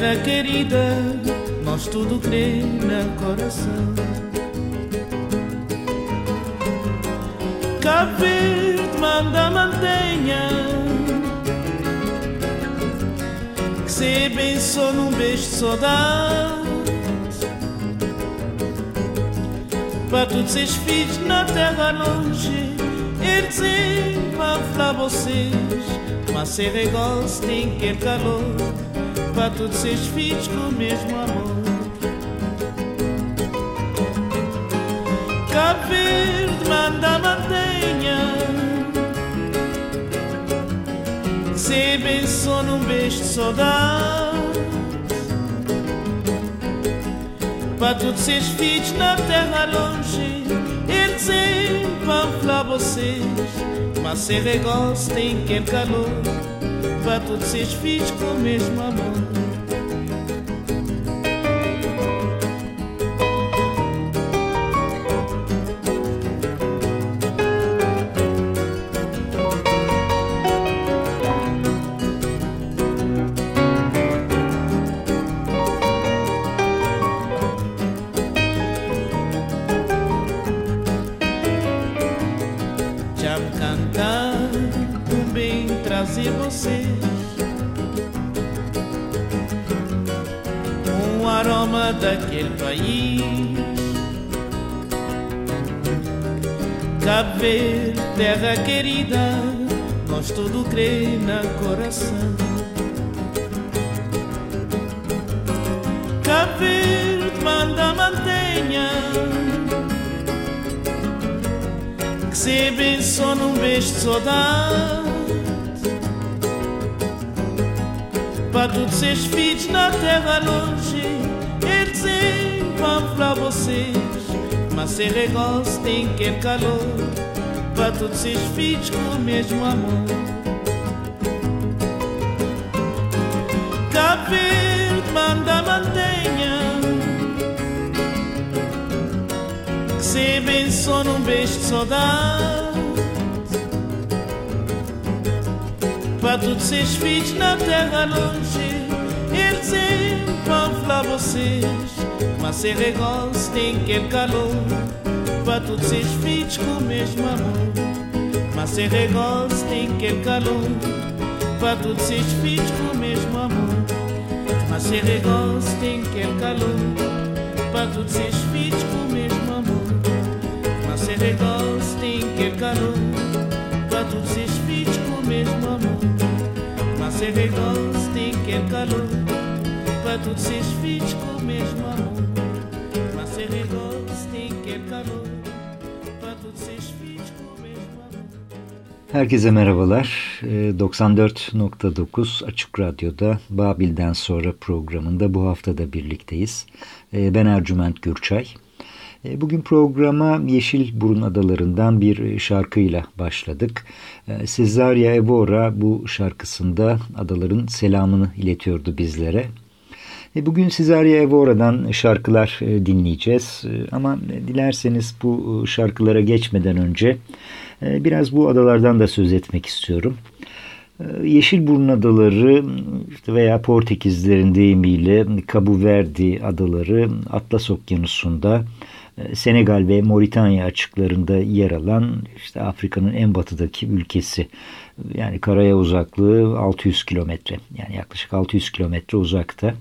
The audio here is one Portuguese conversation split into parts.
terra querida, nós tudo crê no coração. Cabo manda mantenha, que se abençoe num beijo de saudade. Para todos esses filhos na terra longe, eles vão falar vocês. Mas ser gosto tem que calor Para todos seus filhos com o mesmo amor. Cabo Verde manda mantenha. Se benção num beijo de saudade Para todos seus filhos na terra longe. Eles vão falar vocês. Mas ser gosta tem que calor Para todos seus filhos com o mesmo amor crê na coração. Cabo manda mantenha, que se abençoe num beijo de saudade. Para todos seus filhos na terra longe vamos pra vocês Mas ser negócio tem que calor Para todos seus filhos com o mesmo amor Cabo Verde manda mantenha. Que se abençoe num beijo de saudade. Para todos seus filhos na terra longe Eles vão falar vocês. Mas ser negócio tem que calor. Para todos seus filhos com o mesmo amor. Mas ser negócio tem que calor. Para todos seus filhos com o mesmo amor Mas ser negócio tem que calor. Para todos seus filhos com o mesmo amor Mas ser negócio tem que calor Para todos seus filhos com o mesmo amor. Mas ser negócio tem que calor. Para todos seus filhos com o mesmo amor Herkese merhabalar. 94.9 ee, Açık Radyo'da Babil'den sonra programında bu hafta da birlikteyiz. Ee, ben Ercüment Gürçay. Ee, bugün programa Yeşil Burun Adaları'ndan bir şarkıyla başladık. Cesaria Evora bu şarkısında adaların selamını iletiyordu bizlere. Bugün Cesaria Evora'dan şarkılar e, dinleyeceğiz. Ama dilerseniz bu şarkılara geçmeden önce... Ee, biraz bu adalardan da söz etmek istiyorum. Ee, Yeşilburun Adaları veya Portekizlerin deyimiyle Cabo Verde Adaları Atlas Okyanusu'nda e, Senegal ve Moritanya açıklarında yer alan işte Afrika'nın en batıdaki ülkesi. Yani karaya uzaklığı 600 kilometre. Yani yaklaşık 600 kilometre uzakta.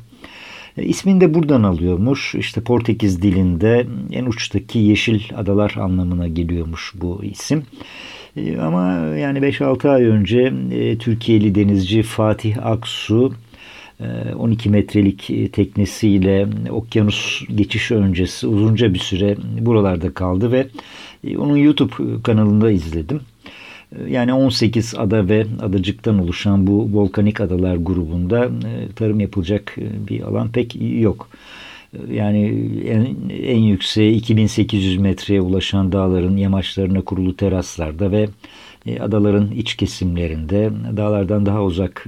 E, ismini de buradan alıyormuş. İşte Portekiz dilinde en uçtaki yeşil adalar anlamına geliyormuş bu isim. E, ama yani 5-6 ay önce e, Türkiye'li denizci Fatih Aksu 12 metrelik teknesiyle okyanus geçiş öncesi uzunca bir süre buralarda kaldı ve onun YouTube kanalında izledim. Yani 18 ada ve adacıktan oluşan bu volkanik adalar grubunda e, tarım yapılacak e, bir alan pek yok. Yani en, en yükseği 2800 metreye ulaşan dağların yamaçlarına kurulu teraslarda ve e, adaların iç kesimlerinde dağlardan daha uzak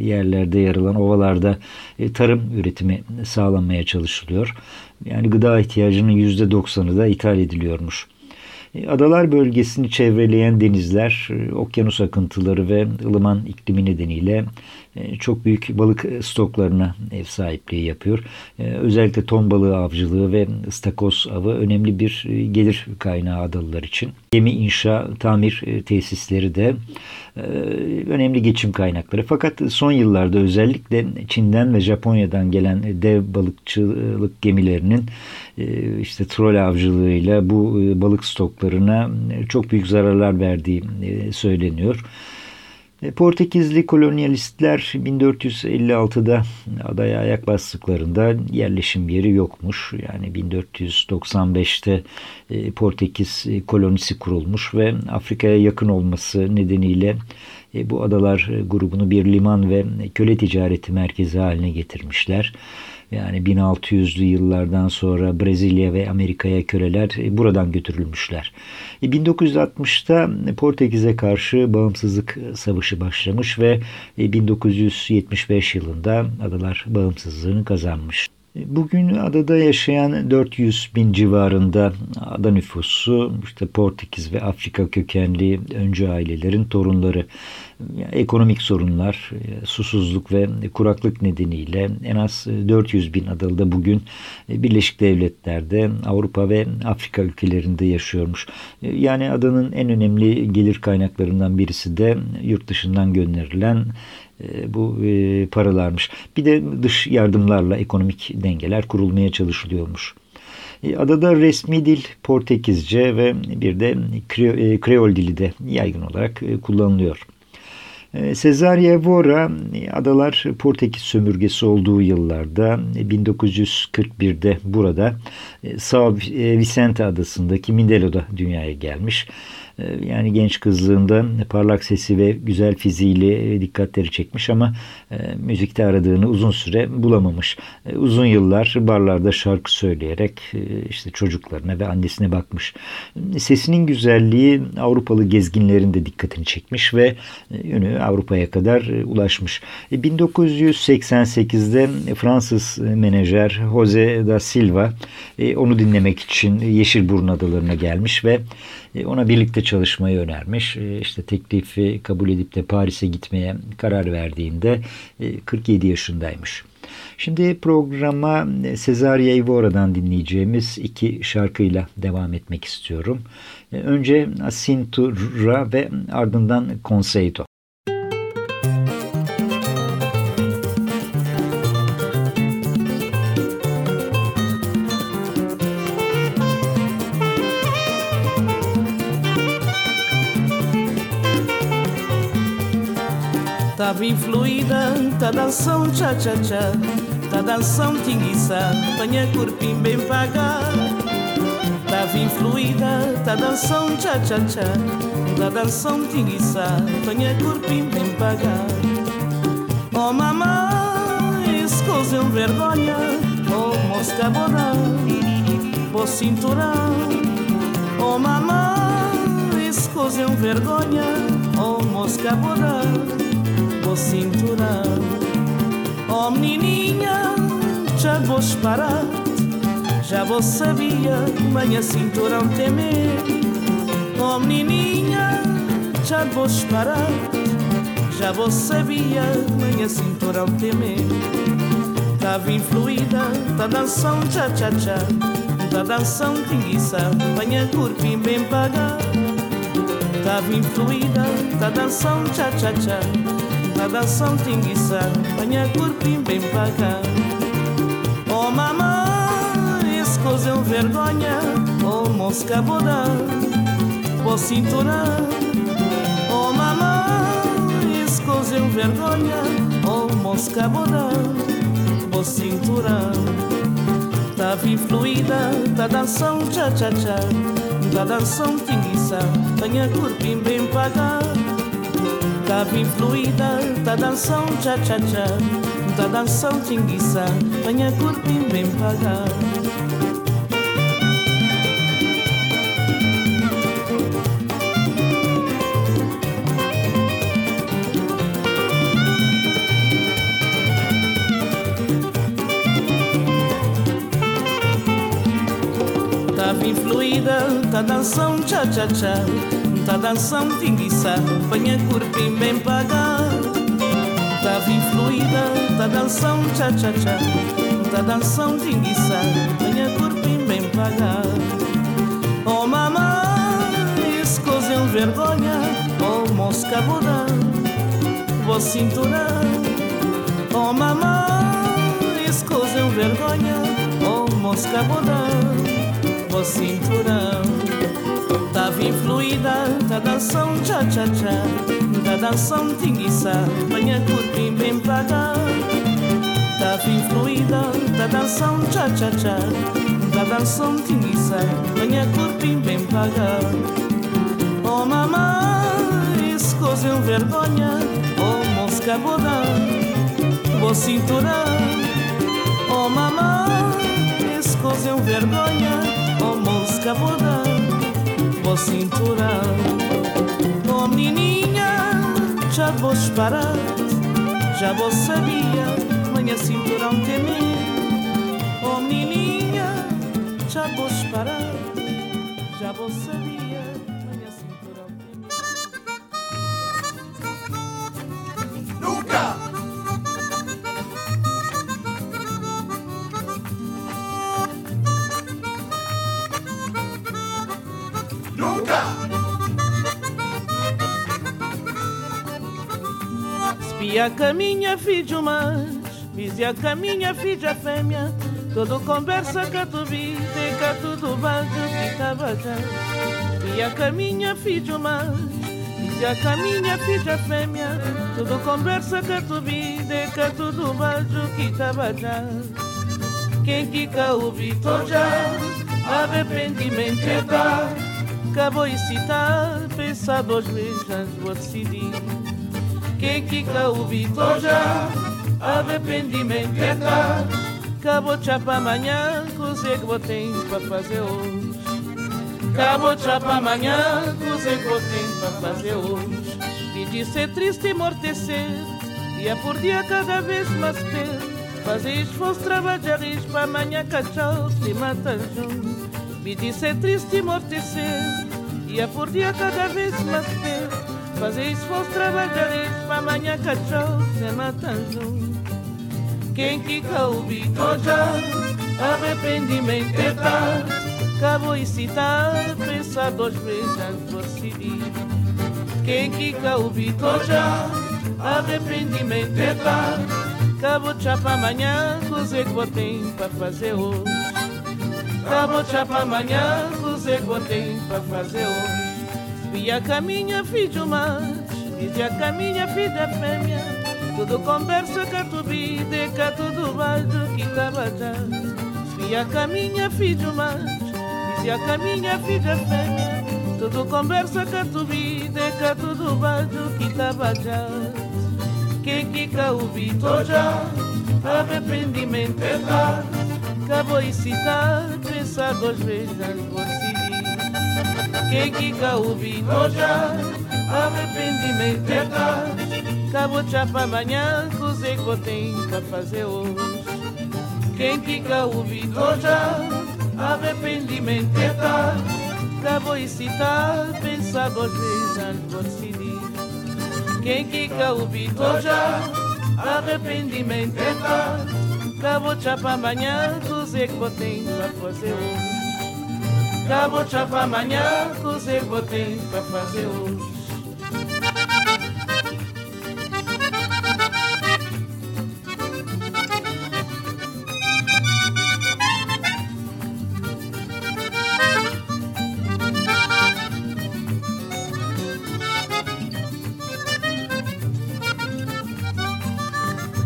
yerlerde yer alan ovalarda tarım üretimi sağlanmaya çalışılıyor. Yani gıda ihtiyacının %90'ı da ithal ediliyormuş. E, adalar bölgesini çevreleyen denizler, e, okyanus akıntıları ve ılıman iklimi nedeniyle çok büyük balık stoklarına ev sahipliği yapıyor. Özellikle ton balığı avcılığı ve ıstakoz avı önemli bir gelir kaynağı adalılar için. Gemi inşa, tamir tesisleri de önemli geçim kaynakları. Fakat son yıllarda özellikle Çin'den ve Japonya'dan gelen dev balıkçılık gemilerinin işte trol avcılığıyla bu balık stoklarına çok büyük zararlar verdiği söyleniyor. E, Portekizli kolonyalistler 1456'da adaya ayak bastıklarında yerleşim yeri yokmuş. Yani 1495'te e, Portekiz e, kolonisi kurulmuş ve Afrika'ya yakın olması nedeniyle bu adalar grubunu bir liman ve köle ticareti merkezi haline getirmişler. Yani 1600'lü yıllardan sonra Brezilya ve Amerika'ya köleler e, buradan götürülmüşler. 1960'ta e, Portekiz'e karşı bağımsızlık savaşı başlamış ve 1975 e, yılında adalar bağımsızlığını kazanmış. Bugün adada yaşayan 400 bin civarında ada nüfusu işte Portekiz ve Afrika kökenli öncü ailelerin torunları ekonomik sorunlar, susuzluk ve kuraklık nedeniyle en az 400 bin adalı da bugün Birleşik Devletler'de, Avrupa ve Afrika ülkelerinde yaşıyormuş. Yani adanın en önemli gelir kaynaklarından birisi de yurt dışından gönderilen bu paralarmış. Bir de dış yardımlarla ekonomik dengeler kurulmaya çalışılıyormuş. Adada resmi dil Portekizce ve bir de Kreol dili de yaygın olarak kullanılıyor. Cesaria Evora adalar Portekiz sömürgesi olduğu yıllarda 1941'de burada e, São Vicente adasındaki Mindelo'da dünyaya gelmiş. Ee, yani genç kızlığında parlak sesi ve güzel fiziğiyle dikkatleri çekmiş ama e, müzikte aradığını uzun süre bulamamış. E, uzun yıllar barlarda şarkı söyleyerek e, işte çocuklarına ve annesine bakmış. Sesinin güzelliği Avrupalı gezginlerin de dikkatini çekmiş ve yönü Avrupa'ya kadar ulaşmış. 1988'de Fransız menajer Jose da Silva onu dinlemek için Yeşilburun Adalarına gelmiş ve ona birlikte çalışmayı önermiş. E, işte teklifi kabul edip de Paris'e gitmeye karar verdiğinde 47 e, yaşındaymış. Şimdi programa Cesaria Ivora'dan dinleyeceğimiz iki şarkıyla devam etmek istiyorum. E, önce Cintura ve ardından Conceito. Tá dançando tcha-tcha-tcha Tá dançando tinguiça, tenha corpinho bem pagar. Tá bem fluida, tá dançando tcha-tcha-tcha Tá dançando tinguiça, tenha corpinho bem pagar. Oh mamãe, escusem vergonha. Oh mosca borão, oh cinturão. Oh mamãe, escusem vergonha. Oh mosca borão o cinturão. Oh menininha, já vou parar, já vou sabia, manhã cinturão temer. Oh menininha, já vou parar, Já vou sabia, minha cintura ao temer. Tava influída, tá dançando tcha-tcha-tcha. Tá dançando tinguiça, minha corpinha bem paga. Tava influída, tá dançando tcha-tcha-tcha. Tá dançando tinguiça, minha corpinha bem paga. Oh mamãe, esse coisa é um vergonha. Oh mosca boda, oh cintura. Oh mamãe, esse coisa é um vergonha. Oh mosca boda, oh cintura. Tava influída, tá dançando tcha-tcha-tcha. Tá dançando tinguiça, minha corpinha bem paga. Tava influída, tá dançando tcha-tcha-tcha. Tá dançando tinguiça, minha corpinha bem paga. Tava influída, tá dançando tcha-tcha-tcha. Tá dançando tinguiça, minha corpinha bem paga. Tava influída, tá dançando tcha-tcha-tcha Tá dançando tinguiça, minha corpinha bem paga Oh mamãe, esse é um vergonha Oh mosca boda, vou cintura Oh mamãe, esse é um vergonha Oh mosca boda, vou cintura Tava influída, tá dançando tcha-tcha-tcha Tá dançando tinguiça, minha corpinha bem paga. Tava influída, tá dançando tcha-tcha-tcha Tá dançando tinguiça, minha corpinha bem paga. Oh coisa é um vergonha. Oh mosca boda, boa cintura. Oh coisa é um vergonha. Oh mosca boda boa cintura Oh menininha, já vou parar. Já vou sabia, minha cintura um temer Oh menininha, já vou parar. Já vou sabia, A minha filha mais, vizia a minha filha fêmea, todo conversa que tu vi, que tudo baixo que tava. Espia a minha filha mais, vizia a minha filha fêmea, todo conversa que tu vi, que tudo baixo que tava já. Quem que ouvi já, arrependimento é dar, acabou e citar, vezes antes vou decidir. Quem que ouvi já arrependimento é dar Acabou de para amanhã, coisa que vou fazer hoje Acabou de para amanhã, coisa que vou fazer hoje E de ser triste amortecer Dia por dia cada vez mais perto Fazer esforço, trabalhar isso para amanhã cachorro se mata junto Me de ser triste amortecer Dia por dia cada vez mais perto Fazer esforço, trabalhar isso para amanhã cachorro se mata junto Quem que ouvi já arrependimento é dar Acabou e citar, pensar duas vezes de decidir Quem que ouvi já arrependimento é Acabou de para amanhã, coisa que ter para fazer hoje Acabou de para amanhã, coisa que ter para fazer hoje Via caminha filho mais, via caminha filha fêmea. Tudo conversa que tu vide, que tudo baixo que tava já Via caminha filho mais, via caminha filha fêmea. Tudo conversa que tu vide, que tudo baixo que tava já Quem que ouvi já, arrependimento é dar Acabou e citar, pensar duas vezes quem que ouvi já arrependimento é dar Cabo para amanhã, coisa que vou ter para fazer hoje Quem que ouvi já arrependimento é dar Cabo e citar, vezes antes de decidir Quem que calbitou já, arrependimento é tal. Cabo chapa amanhã, cozer que botei pra fazer hoje. Cabo chapa amanhã, cozer botei pra fazer hoje.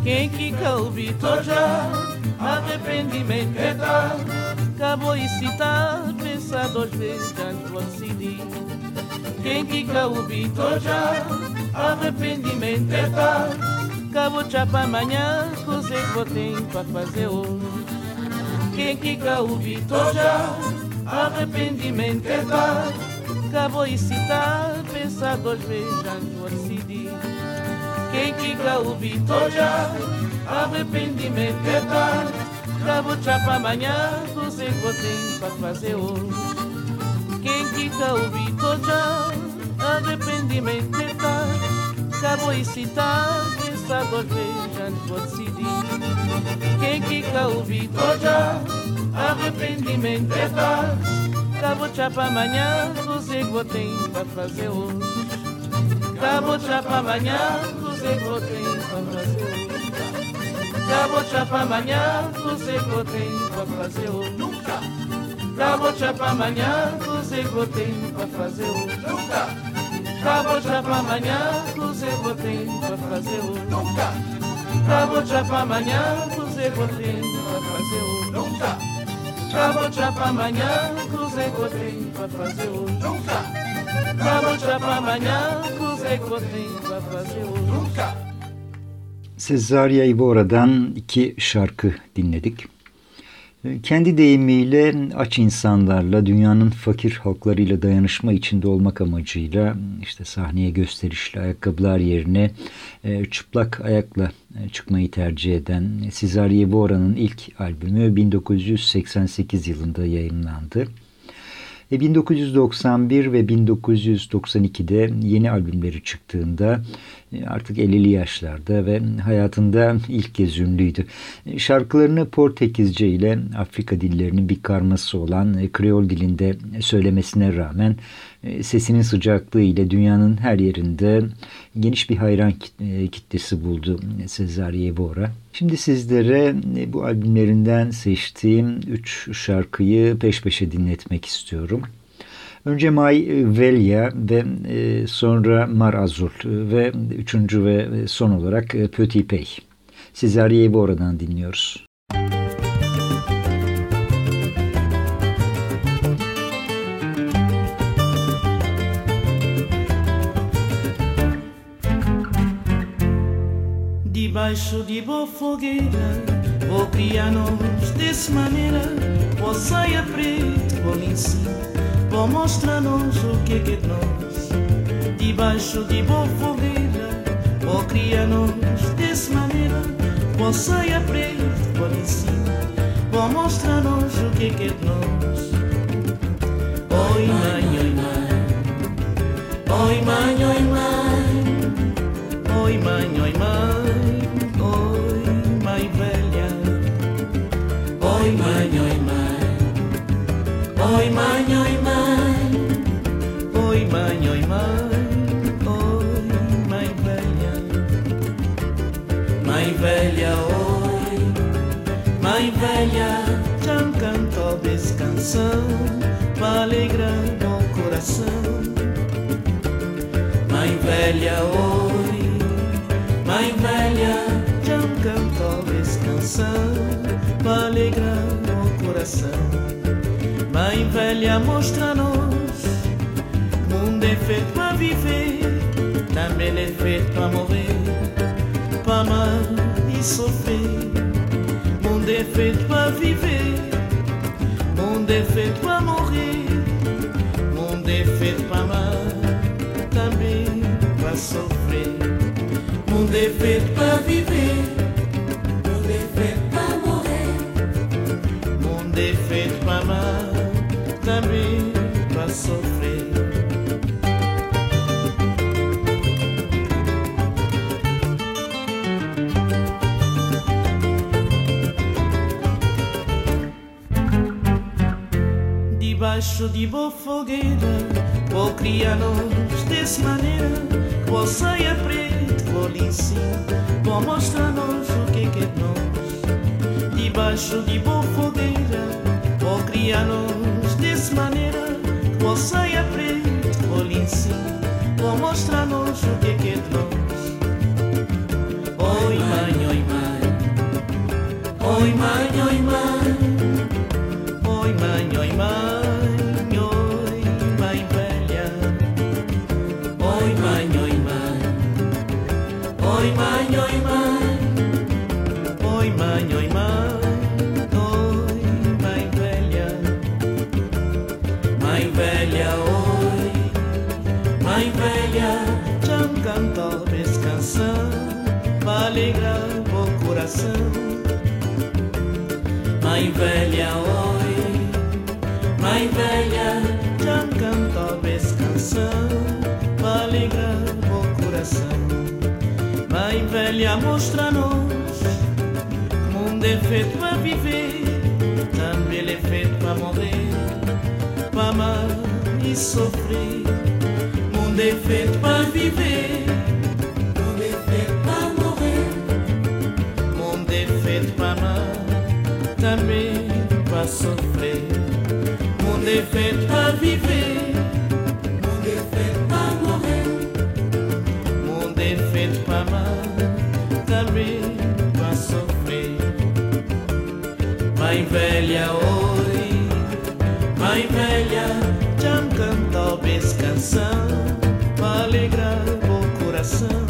Quem que calbitou já, arrependimento é tal. Acabou e citar, antes de decidir. Quem que calbitou já, arrependimento é tal. Acabou já para amanhã, cozer que vou ter para fazer hoje. Quem que calbitou já, arrependimento é tal. Acabou e citar, antes de decidir. Quem que calbitou já, arrependimento é tal. Cabo já para amanhã, você tem para fazer hoje. Quem que calbitou já, arrependimento é tal. Cabo e citar, pensar duas vezes antes de decidir. Quem que calbitou já, arrependimento é tal. Cabo já para amanhã, você tem para fazer hoje. Cabo já para amanhã, você tem para fazer hoje. Cabo para amanhã, você tem para fazer hoje. Nunca. Cabo para amanhã, você tem para fazer hoje. Nunca. Cabo para amanhã, você tem para fazer hoje. Nunca. Cabo para amanhã, você tem para fazer hoje. Nunca. Cabo para amanhã, você tem para fazer hoje. Nunca. Cabo para amanhã, você tem para fazer hoje. Nunca. Cesaria Ibora'dan iki şarkı dinledik. Kendi deyimiyle aç insanlarla, dünyanın fakir halklarıyla dayanışma içinde olmak amacıyla işte sahneye gösterişli ayakkabılar yerine e, çıplak ayakla e, çıkmayı tercih eden Cesaria Ibora'nın ilk albümü 1988 yılında yayınlandı. 1991 ve 1992'de yeni albümleri çıktığında e, artık 50'li yaşlarda ve hayatında ilk kez ünlüydü. E, şarkılarını Portekizce ile Afrika dillerinin bir karması olan e, Kreol dilinde söylemesine rağmen sesinin sıcaklığı ile dünyanın her yerinde geniş bir hayran kitlesi buldu Cesar Yevora. Şimdi sizlere bu albümlerinden seçtiğim 3 şarkıyı peş peşe dinletmek istiyorum. Önce May Velia ve sonra Mar Azul ve üçüncü ve son olarak Petit Pey. Cesar Yevora'dan dinliyoruz. Debaixo de boa fogueira Vou criar-nos dessa maneira Vou saia preto, vou Vou mostrar-nos o que é que é de nós. Debaixo de boa fogueira Vou criar-nos dessa maneira Vou saia preto, vou Vou mostrar-nos o que é que é de nós. Oi mãe, oi mãe. Oi mãe, oi mãe. Oi mãe, oi mãe Oi mãe, oi mãe. Oi mãe, oi mãe. Oi mãe velha. Mãe velha, oi. Mãe velha Já canção Pra alegrar meu coração. Mãe velha, oi. Mãe velha, já canção Pra alegrar meu coração Mãe velha, mostra-nos Mundo é feito pra viver Também é feito pra morrer Pra amar e sofrer. Mundo é feito pra viver Mundo é feito pra morrer. Mundo é feito pra amar Também pra sofrer. Mundo é feito pra viver Debaixo de boa fogueira Vou criar-nos dessa maneira Vou saia preto, vou lhe Vou mostrar-nos o que é que é nós. Debaixo de boa fogueira Vou criar-nos dessa maneira Vou saia preto, vou lhe Vou mostrar-nos o que é Mãe velha, oi. Mãe velha, já cantou essa canção. Para alegrar o coração. Mãe velha, mostra-nos mundo é feito para viver. Também é feito para morrer Para amar e sofrer. Mundo é feito para viver sofrer. Mundo é feito para viver, mundo é feito para morrer, mundo é feito para amar, também para sofrer. Mãe velha, oi, mãe velha, já me cantou canção para alegrar o coração.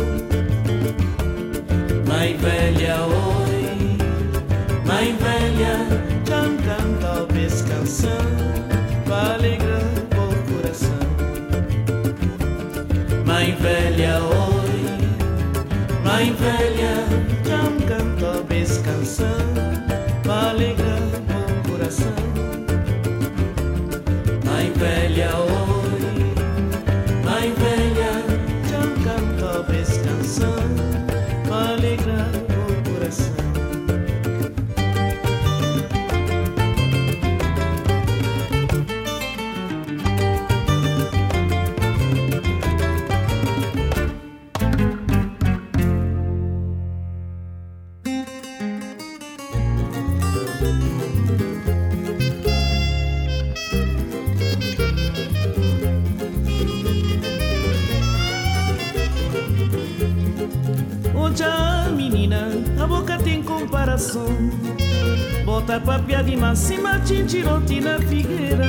Mãe velha, oi, mãe velha, já mãe velha, já me cantou essa canção para papia de máxima, tintiroti na figueira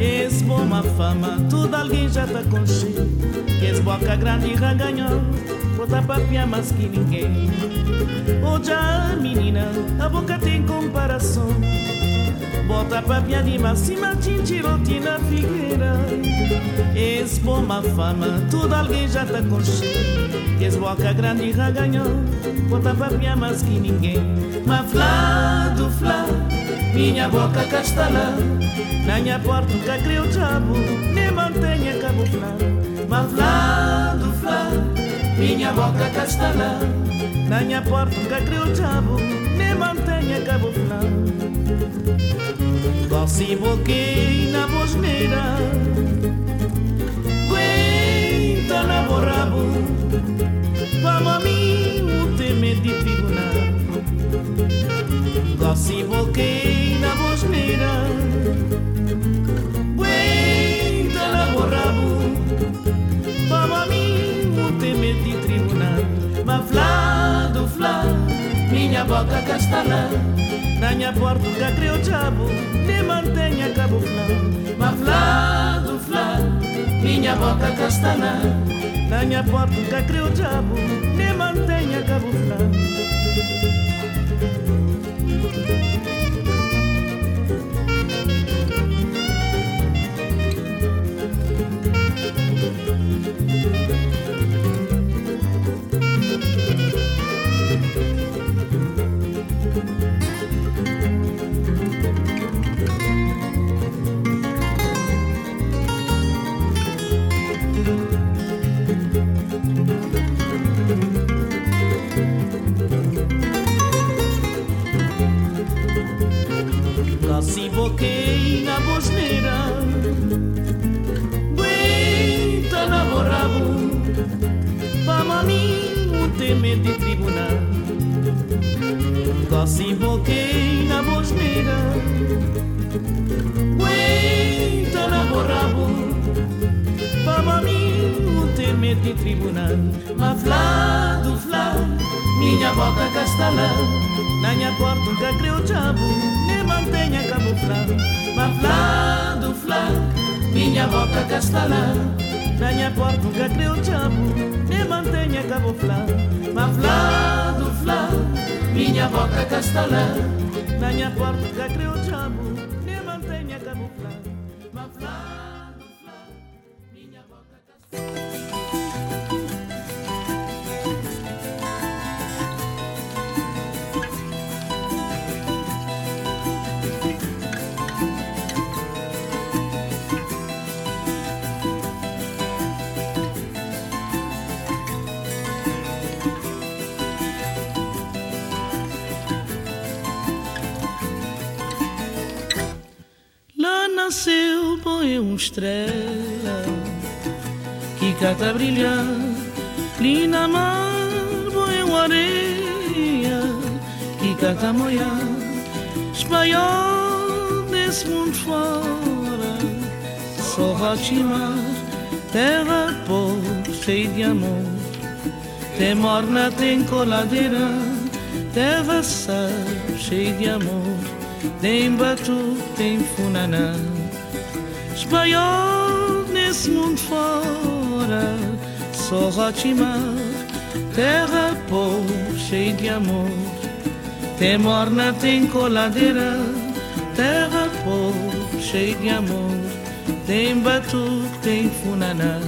Esse uma fama, tudo alguém já tá com cheio Esse boca grande já ganhou Bota papia mais que ninguém Oja menina, a boca tem comparação Bota papia de máxima, tintiroti na figueira Esse uma fama, tudo alguém já tá com cheio que as boca grande já ganhou Bota papia mais que ninguém. Mas flá do flá Minha boca castalã Na minha porta nunca criou diabo Nem mantenha flá. Mas flá do flá Minha boca castalã Na minha porta nunca criou diabo Nem mantenha flá. Gosse boquei na bosneira Aguenta na borrabo Gosse volquei na bosneira Aguenta na borrabo a mim o teme de tribunal. Mas flá do flá Minha boca castalã Na minha porta criou diabo Nem mantenha cabo flá Mas flá do flá Minha boca castalã na minha porta criou diabo Nem mantenha cabo flá tremer de tribunal. Gosto invoquei na negra Ueita na borrabo, para mim o tremer de tribunal. Ma flá do flá, minha boca castalã na minha porta nunca creu chabu nem mantenha camuflado. Ma flá do flá, minha boca castalã na minha porta nunca creu chabu Nem mantenha camuflado Mas flá do flá minha boca castelã Na minha porta estrela que cata brilhar ali na mar uma areia. Que cata moiar espanhol desse mundo fora. Só rotimar terra pobre cheia de amor. Tem morna tem coladeira terra sal cheia de amor. Tem batu, tem funaná Espanhol nesse mundo fora. Só Rotimar Terra pobre, cheia de amor. Tem morna, tem coladeira Terra pobre, cheia de amor. Tem batu, tem funaná.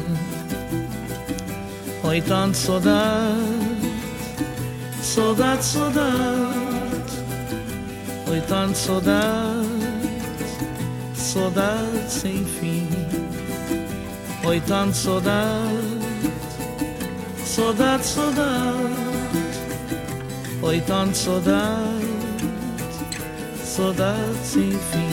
Oi, tanto saudade Saudade, saudade. Oi, tanto saudade, saudade sem fim. Oi, tanto saudade, saudade, saudade. Oi, tanto saudade, saudade sem fim.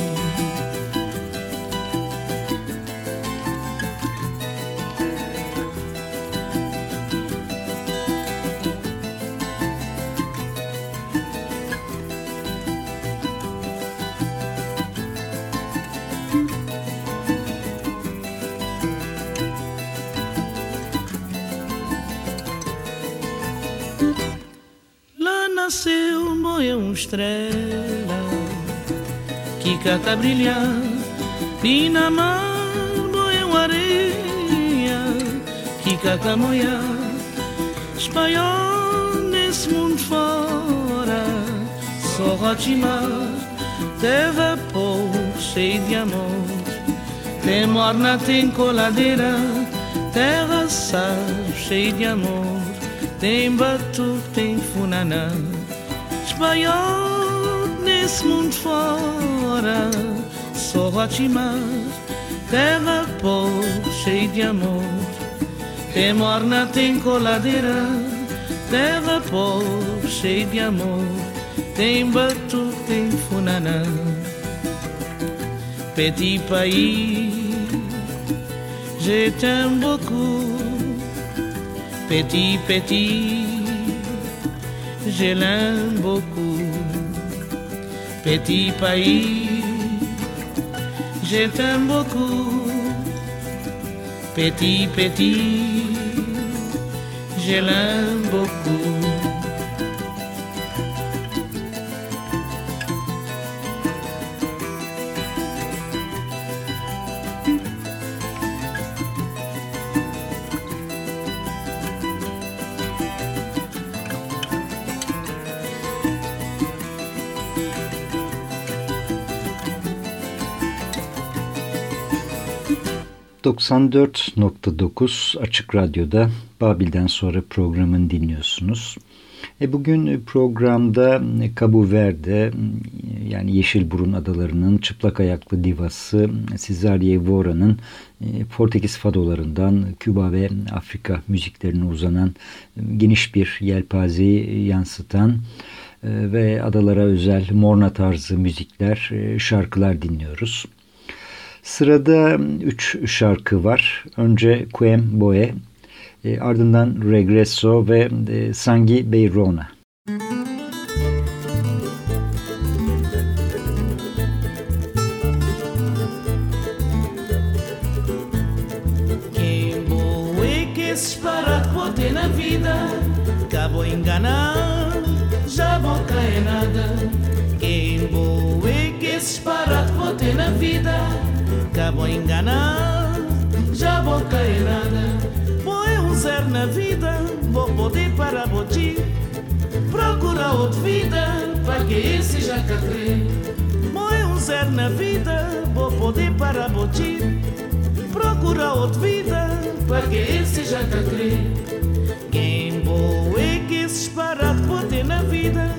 Estrela que cata brilhar. E na mar moia uma areia que cata moia. Espanhol nesse mundo fora só rotimar terra pobre cheia de amor. Tem morna tem coladeira. Terra sal cheia de amor. Tem batu, tem funaná Espanhol nesse mundo fora. Só Rotimar Terra pobre, cheia de amor. Tem morna, tem coladeira Terra pobre, cheia de amor. Tem batu, tem funaná. Petit pays Je t'aime beaucoup. Petit, petit, je l'aime beaucoup. Petit pays, je t'aime beaucoup. Petit, petit, je l'aime beaucoup. ...94.9 Açık Radyo'da Babil'den sonra programını dinliyorsunuz. E bugün programda Cabo Verde yani Yeşilburun Adaları'nın çıplak ayaklı divası Cesarie Vora'nın Portekiz fadolarından Küba ve Afrika müziklerine uzanan geniş bir yelpazeyi yansıtan ve adalara özel morna tarzı müzikler, şarkılar dinliyoruz. Sırada üç şarkı var. Önce Quem Boe, e, ardından Regresso ve e, Sangi Beirona. Müzik na vida, vou poder para botir. Procura outra vida, para que esse já Vou é um zero na vida, vou poder para botir. Procura outra vida, para que esse já cá Quem boa é que esse disparate vou ter na vida.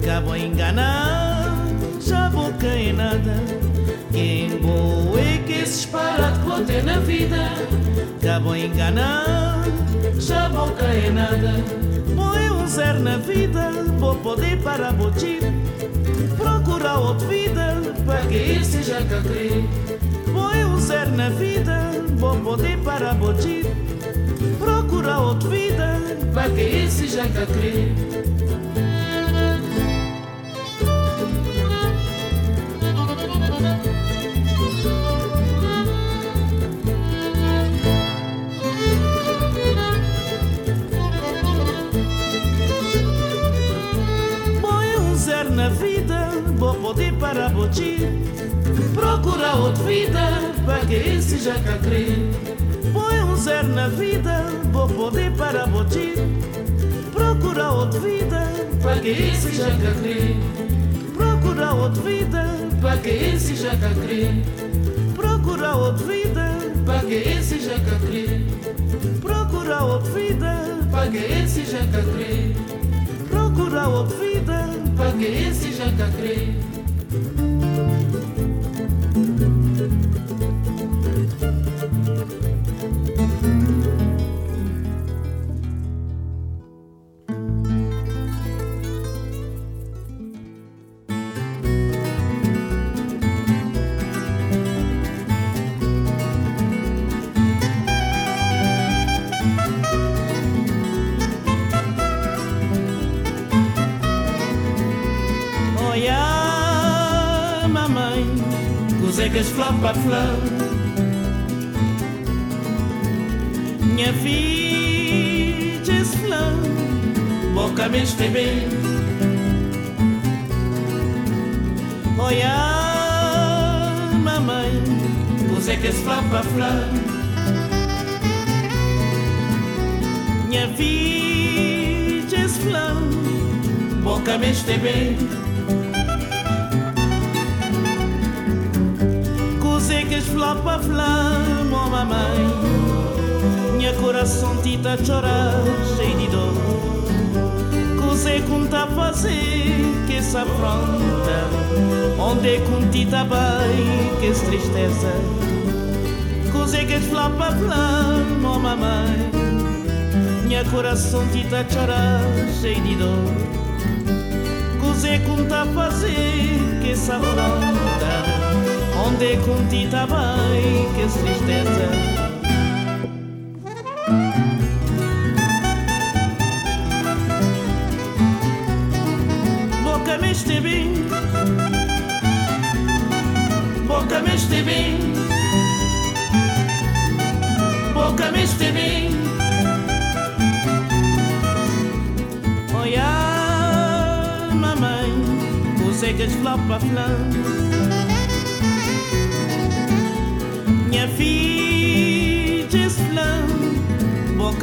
Acabou enganar, já vou cair nada. Quem é que esse disparate vou ter na vida. Acabou enganar, já vou cair nada. Vou é um zero na vida, vou poder para botir. Procura outra vida, para que esse já Vou é um zero na vida, vou poder para botir. Procura outra vida, para que esse já cá botir. Procura outra vida, para que esse já Põe um zero na vida, vou poder para botir. Procura outra vida, para que esse já Procura outra vida, para que esse já Procura outra vida, para que esse já Procura outra vida, para que esse já Procura outra vida, para que esse já para flor. Minha filha, esse flor, boca me bem. Olha, mamãe, cozegas flor para flor. Minha filha, esse flor, boca me bem. Flor para flor, oh mamãe. Minha coração tita chorar, cheio de dor. Cozê como tá a fazer que essa afronta. Onde é com tita bem, que essa tristeza. Cozegas flor para flor, oh mamãe. Minha coração tita chorar, cheio de dor. Cozê como tá a fazer que essa afronta. onde kommt die dabei es nicht erste Boca me este bem Boca me este bem Boca me este bem Olha mamãe, você que flapa flam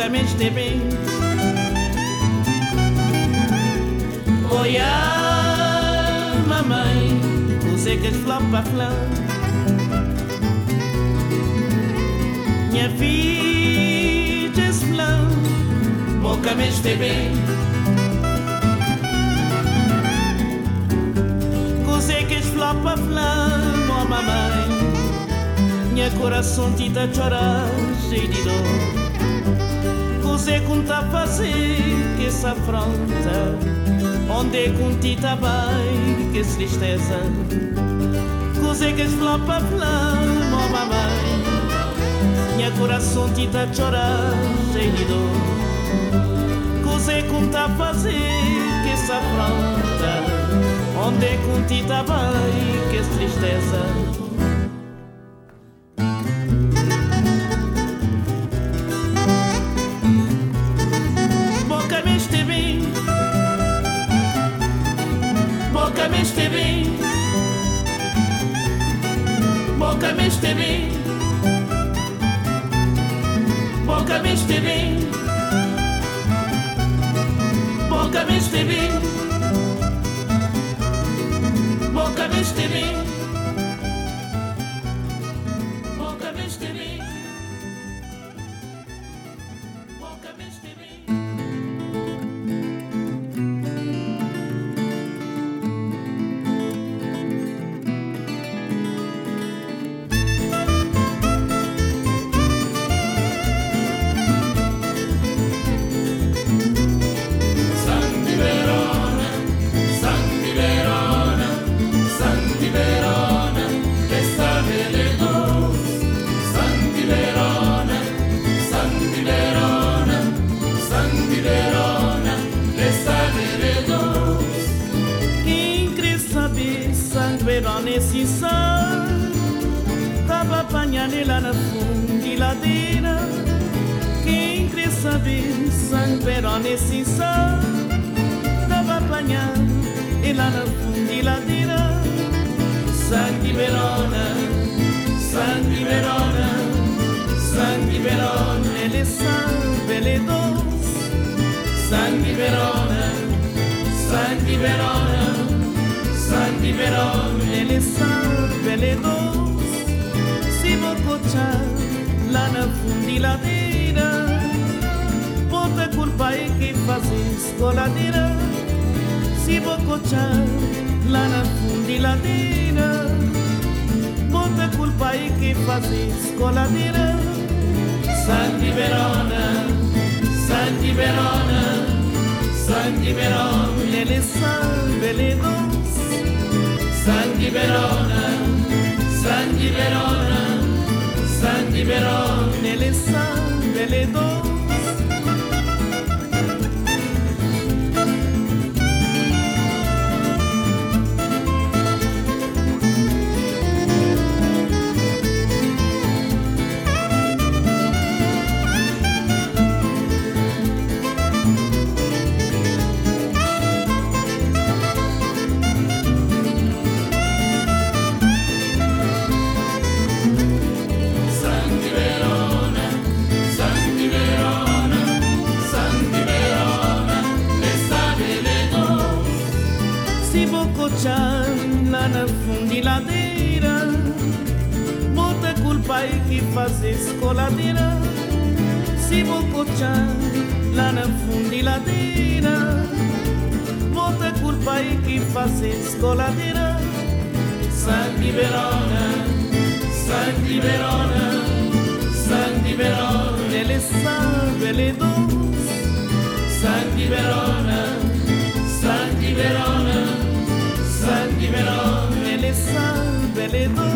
me este bem Olha, mamãe, cozegas flor para flor. Minha esse flor, boca me este bem. Cozegas flor para flor, oh mamãe. Minha coração te tá chorar, cheio de dor. Cozê com tá fazer que essa afronta Onde é com ti tá bem que tristeza Cozê que as para flor, oh mamãe Minha coração te tá chorar, cheio de dor Cozê com tá fazer que essa afronta Onde é com ti tá bem que tristeza te vi, pouca vez te vi, boca me te. precisar Tava apanhanela na fundiladeira Quem quer saber San Peró necessar Tava apanhanela na fundiladeira Sangue Verona, sangue Verona, sangue Verona, ele salve, ele dos. Sangue Verona, sangue Verona. Santi Verón, ele salve, ele dos, si mococha, lana fundiladeira, bota curva e que faz escoladeira, si mococha, lana fundiladeira, bota curva e que faz escoladeira, Santi Verona, Santi Verona, Santi Verona, ele salve, ele San Liberone, San Liberone, nelle sande le donne. Xana fundo e ladeira Bota culpa e que faz escoladeira Se bocochan lá na fundo Bota culpa e que faz escoladeira Santi Verona, Santi Verona, Santi Verona. Ele sabe, ele é doce Santi Verona, Santi Verona di Verona e le salve le do.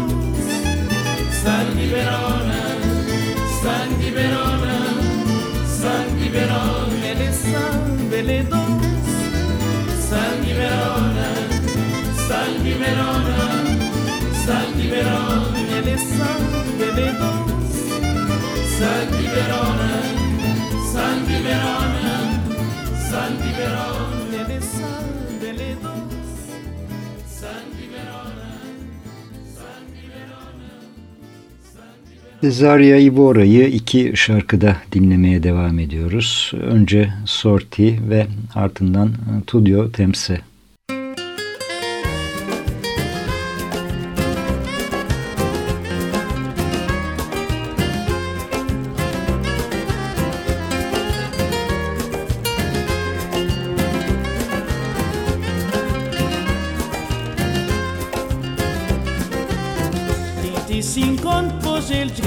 San di Verona, San di Verona, San di Verona e le salve le do. San di Verona, San di Verona, San di Verona e le salve le do. San di Verona, San di Verona, San di Verona e le salve le do. Cezaria Ivora'yı iki şarkıda dinlemeye devam ediyoruz. Önce Sorti ve ardından Tudio Temse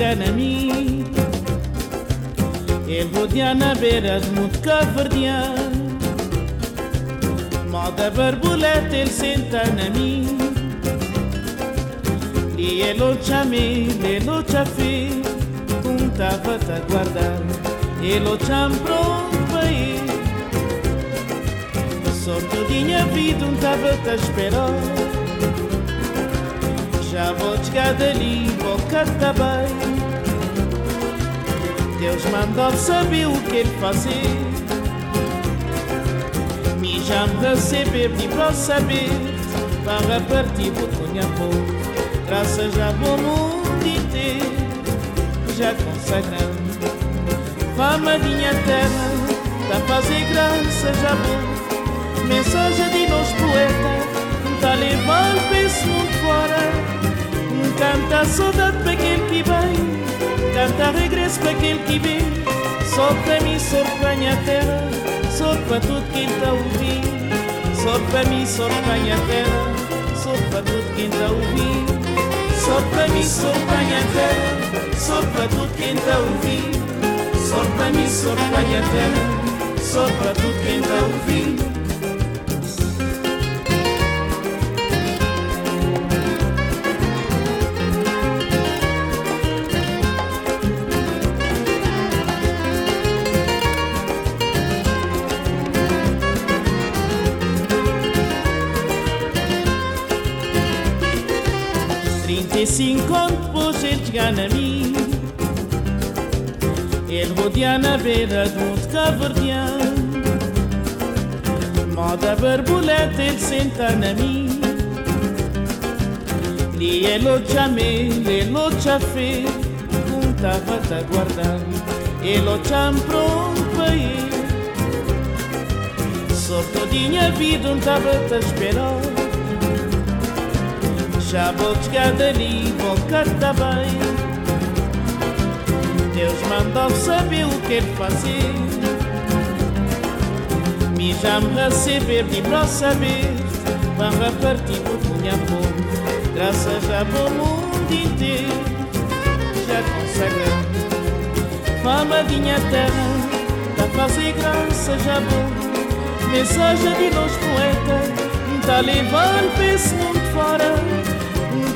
ven a mí. El Bodiana veras mutka verdian. Moda barbulete ele senta na mim. E elo chame, elo um un tavata guardar, o cham pronto só Sorte tinha vida, um tavata esperar. Já vou chegar dali, vou catar bem. Deus mandou saber o que ele fazer. Me janta sempre para saber, para partir por amor. Graças a bom mundo inteiro, já consagrando. Fama minha terra, tá fazer graça já bom. Mensagem de nós poeta, tá levar o pensamento fora. Canta a saudade para aquele que vem canta regresso aquele que vem. Só para mim, só para minha terra, só para tudo quem tá ouvindo. Só para mim, só para minha terra, só para tudo quem tá ouvindo. Só para mim, só para minha terra, só para tudo quem tá ouvindo. Só para mim, só para minha terra, só para tudo quem tá ouvindo. 35 anos depois ele chegar na mim. Ele rodear na beira de um caverdiano Moda borboleta ele sentar na mim. Li ele chamei, ele chamei Contava-te aguardando Ele chama pronto para ir. Só todinha vida não estava-te a esperar vou chegar dali, vou cantar bem. Deus mandou saber o que ele fazer. Me já me receber de para saber. Vão repartir por minha povo, graças a bom mundo inteiro. Já consagrando fama de minha terra, tá fazer graça já bom. Mensagem de nós poeta, tá levando para esse mundo fora.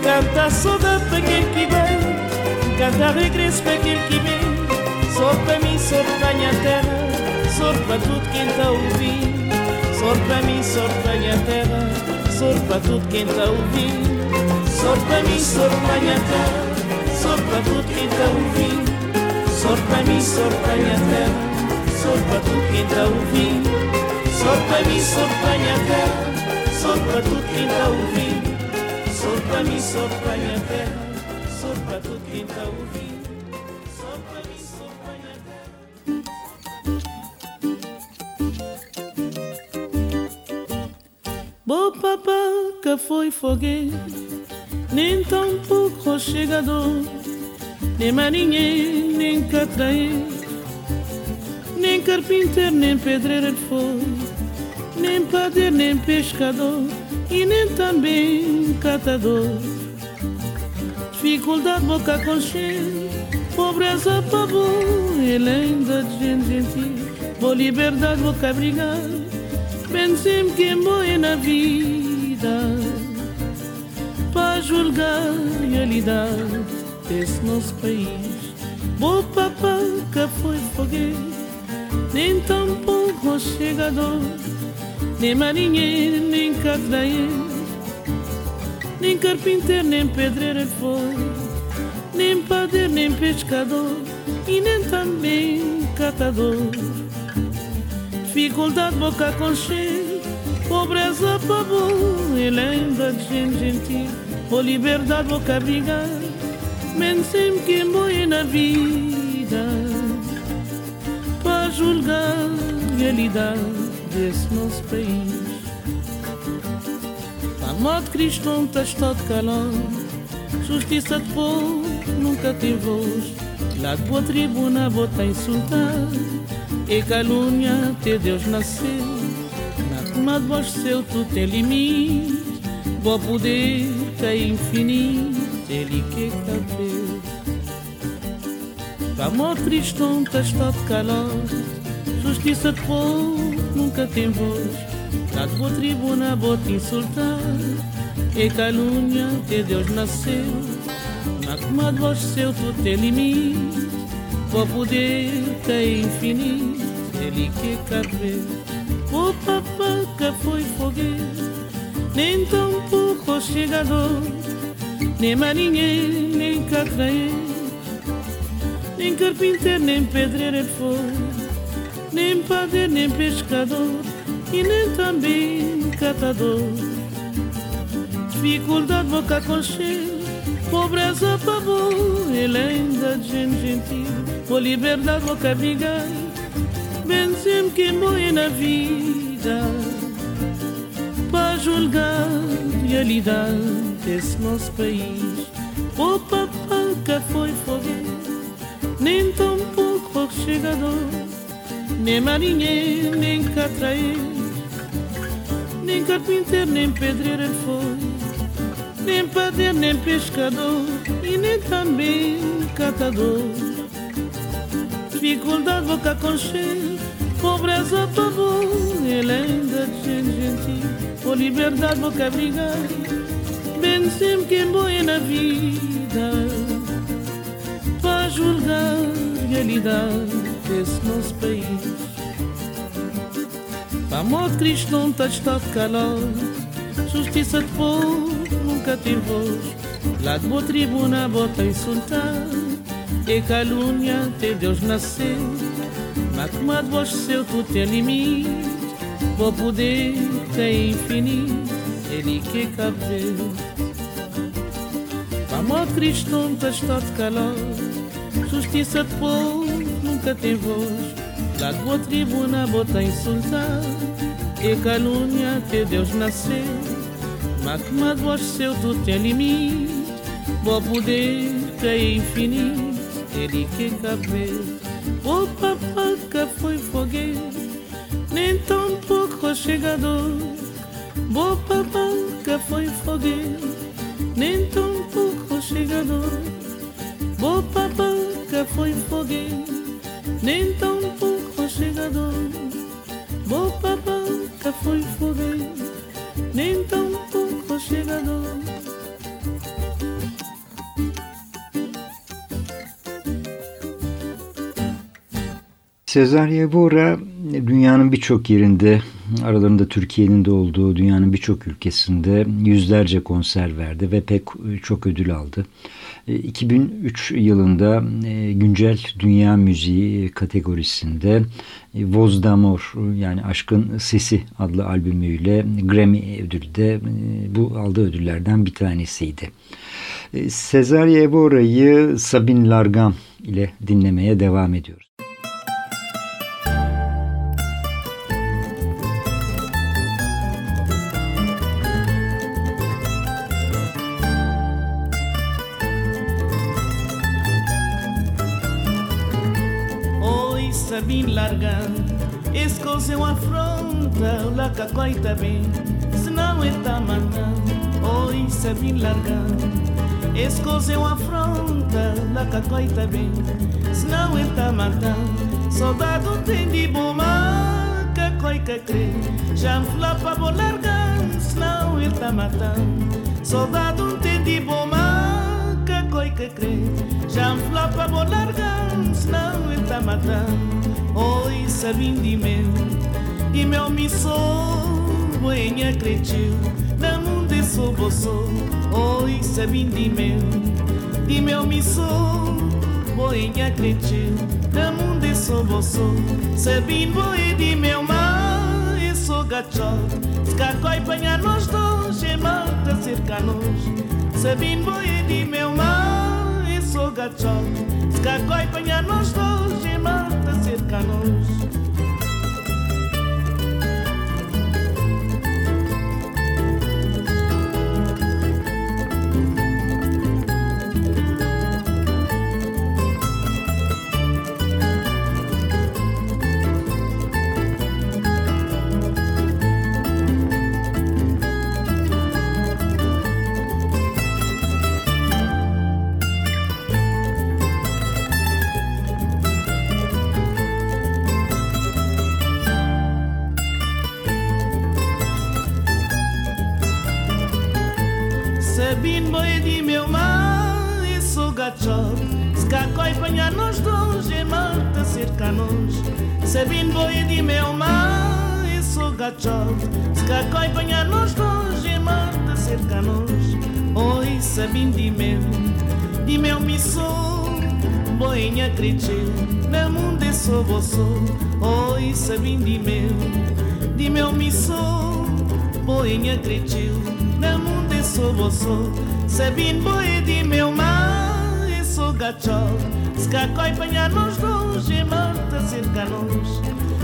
Canta saudade para quem que vem Canta regresso para que vem Só para mim, só para minha terra Só para tudo quem está ouvindo Só para mim, só para minha terra Só para tudo quem está ouvindo Só para mim, só para minha terra Só para tudo quem está ouvindo Só para mim, só para minha terra Só para tudo quem está ouvindo Só para mim, só para minha terra Só para tudo quem está ouvindo Sou para mim, sou para minha terra, sou para tudo quem está ouvindo. Sou para mim, sou para minha terra. Que foi foguete, nem tão pouco chegador, nem marinheiro, nem catraí, nem carpinteiro, nem pedreiro foi, nem padeiro, nem pescador e nem também catador. Dificuldade boca com cheiro, pobreza pavor, ele ainda de gente gentil. Boa liberdade boca brigar, bem sempre quem boa na vida. Para julgar a realidade desse nosso país. Boa papá que foi foguete, nem tão pouco chegador nem marinheiro, nem catraeiro, nem carpinteiro, nem pedreiro foi, nem padeiro, nem pescador, e nem também catador. Dificuldade boca com cheiro, pobreza pavor, e lenda de gente gentil, por liberdade boca brigar, menos sempre quem morre na vida, para julgar realidade desse nosso país. A morte cristão está de calor, justiça de povo nunca tem voz. Lá de boa tribuna bota insultar, e calúnia te Deus nasceu. Na cama de voz seu tu tem limite, boa poder que é infinito, ele que cabelo. A morte cristão está de calor, justiça de povo nunca tem voz. De boa tribuna, vou te insultar. E calúnia que Deus nasceu. Na de voz seu, tu tem limite. O poder que é infinito, ele que cabe. O papá que foi fogueiro, nem tão pouco chegador, nem marinheiro, nem catraeiro, nem carpinteiro, nem pedreiro foi nem padeiro, nem pescador e nem também catador. Dificuldade boca com cheiro, Pobreza pavor, ele ainda de gente gentil. Por liberdade vou cabrigar Bem sempre que morre na vida. Para julgar realidade desse nosso país. O papá que foi foguete Nem tão pouco chegador Nem marinheiro, nem catraeiro Nem carpinteiro, nem pedreiro ele foi. Nem padeiro, nem pescador. E nem também catador. Dificuldade boca com cheiro, pobreza pavor, ele ainda gente gentil, por liberdade boca brigar, bem sempre quem boia na vida, para julgar realidade nosso país. Para morte cristão está de calor, justiça de povo nunca tive voz Lá de boa tribuna bota insultar E calúnia até Deus nasceu Mas como a voz seu tu tem limite Vou poder ter infinito Ele que cabelo Para morte cristão tá está de calor Justiça de povo nunca tem voz de boa tribuna bota insultar E calúnia até Deus nasceu mas que voz seu tu tem limite. Bom poder que é infinito Ele que cabe. O que foi fogueiro Nem tão pouco chegador. Bom papá que foi fogueiro Nem tão pouco chegador. Bom papá que foi fogueiro Nem tão pouco chegador Bom papá que foi fogueiro Nem tão Sezar Yevora dünyanın birçok yerinde aralarında Türkiye'nin de olduğu dünyanın birçok ülkesinde yüzlerce konser verdi ve pek çok ödül aldı. 2003 e, yılında e, güncel dünya müziği kategorisinde e, Voz d'Amour yani Aşkın Sesi adlı albümüyle Grammy ödülü de bu aldığı ödüllerden bir tanesiydi. Cesare Evora'yı Sabine Largan ile dinlemeye devam ediyoruz. Coisa é uma afronta O lacacói tá bem. Senão ele tá matando Oi, Esse coisa é uma afronta O lacacói tá bem. Senão ele tá matando Soldado tem de bomba Cacói que crê. Já me fala pra vou largar Senão ele tá matando. Soldado tem de bomba Cacói que crê. Já pra vou largar Senão ele tá matando Oi, sabindi meu E meu missou Boenha cretiu Na mundo sou boçou Oi, sabindi meu E meu missou Boenha cretiu Na mundo sou boçou Sabim boi de meu mar E sou gachó Escacói panha nós dois E mata cerca nós. Sabim boi de meu mar E sou gachó Escacói panha nós dois E mata cercanos Sabino boi de meu mar e sou gachol Scacoi banhar nos dois e marta cerca nos Oi, Sabino de meu, de meu me sou Boinha crecheu, na mundo é sou vosso Oi, Sabino de meu, de meu me sou Boinha crecheu, na mundo é sou boçô Sabin boi de meu mar E sou gachol Scacoi panha nos dois E marta cerca nos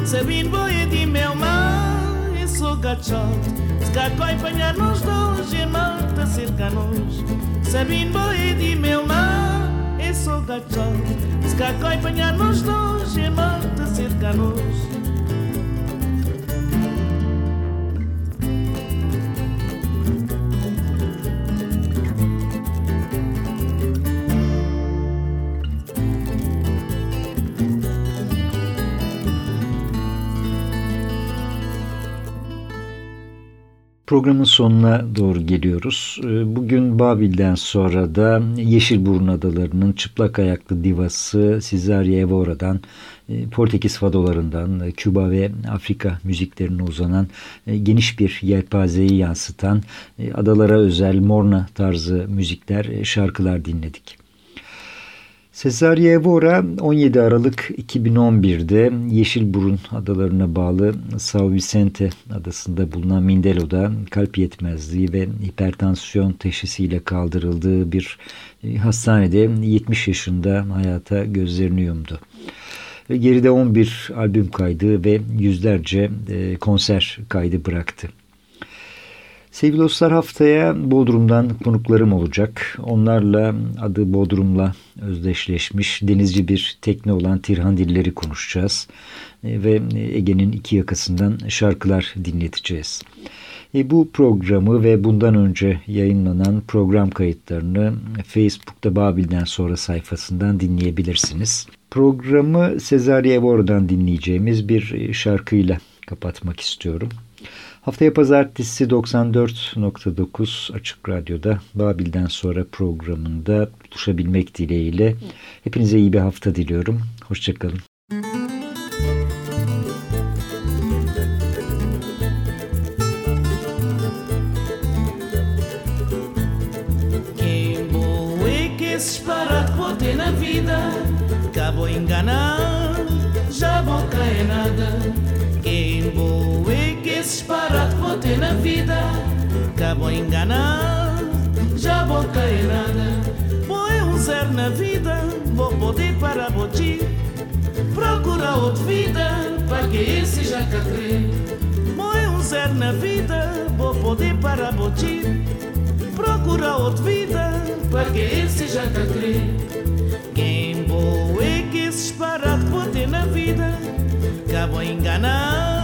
Sabin boi de meu mar E sou gachol Scacoi panha nos dois E marta cerca nos Sabin boi de meu mar E sou gachol Scacoi panha nos dois E marta cerca Programın sonuna doğru geliyoruz. Ee, bugün Babil'den sonra da Yeşilburun Adaları'nın çıplak ayaklı divası Cesaria Evora'dan, e, Portekiz fadolarından, e, Küba ve Afrika müziklerine uzanan e, geniş bir yelpazeyi yansıtan adalara özel morna tarzı müzikler, şarkılar dinledik. Cesaria Evora 17 Aralık 2011'de Yeşilburun adalarına bağlı São Vicente adasında bulunan Mindelo'da kalp yetmezliği ve hipertansiyon teşhisiyle kaldırıldığı bir e, hastanede 70 yaşında hayata gözlerini yumdu. Geride 11 albüm kaydı ve yüzlerce e, konser kaydı bıraktı. Sevgili dostlar haftaya Bodrum'dan konuklarım olacak. Onlarla adı Bodrum'la özdeşleşmiş denizci bir tekne olan Tirhandilleri konuşacağız. E, ve Ege'nin iki yakasından şarkılar dinleteceğiz. E, bu programı ve bundan önce yayınlanan program kayıtlarını Facebook'ta Babil'den sonra sayfasından dinleyebilirsiniz. Programı Sezarye Evor'dan dinleyeceğimiz bir şarkıyla kapatmak istiyorum. Haftaya pazartesi 94.9 Açık Radyo'da Babil'den sonra programında buluşabilmek dileğiyle hepinize iyi bir hafta diliyorum. Hoşçakalın. na vida, acabou enganar, já boca é nada. Disparate vou ter na vida. Acabo enganar, já vou cair nada Põe um zero na vida, vou poder para botir Procura outra vida, para que esse já cacrê Põe um zero na vida, vou poder para botir Procura outra vida, para que esse já cacrê Quem boa é que esse disparate vou ter na vida? Acabo enganar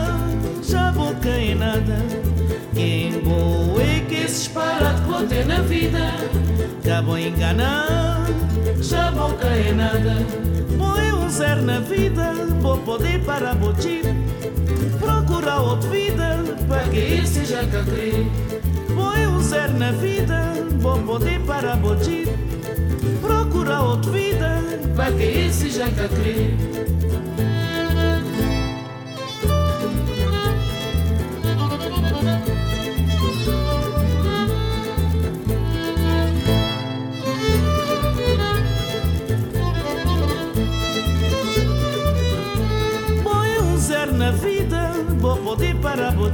já boca é nada. Quem boa é que se espara de ter na vida, acabou enganar, já boca é nada. Põe um zero na vida, vou poder para botir. Procura outra vida, para que esse já cacrê. Põe um zero na vida, vou poder para botir. Procura outra vida, para que esse já cacrê.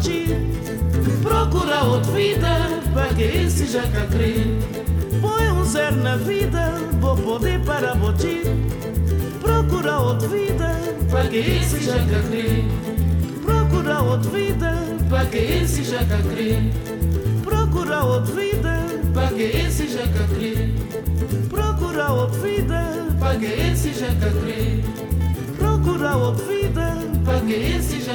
Botir Procura outra vida para que esse já Põe um zero na vida, vou poder para botir Procura outra vida para que esse já cacrê Procura outra vida para que esse já cacrê Procura outra vida para que esse já cacrê Procura outra vida para que esse já Procura outra vida para que esse já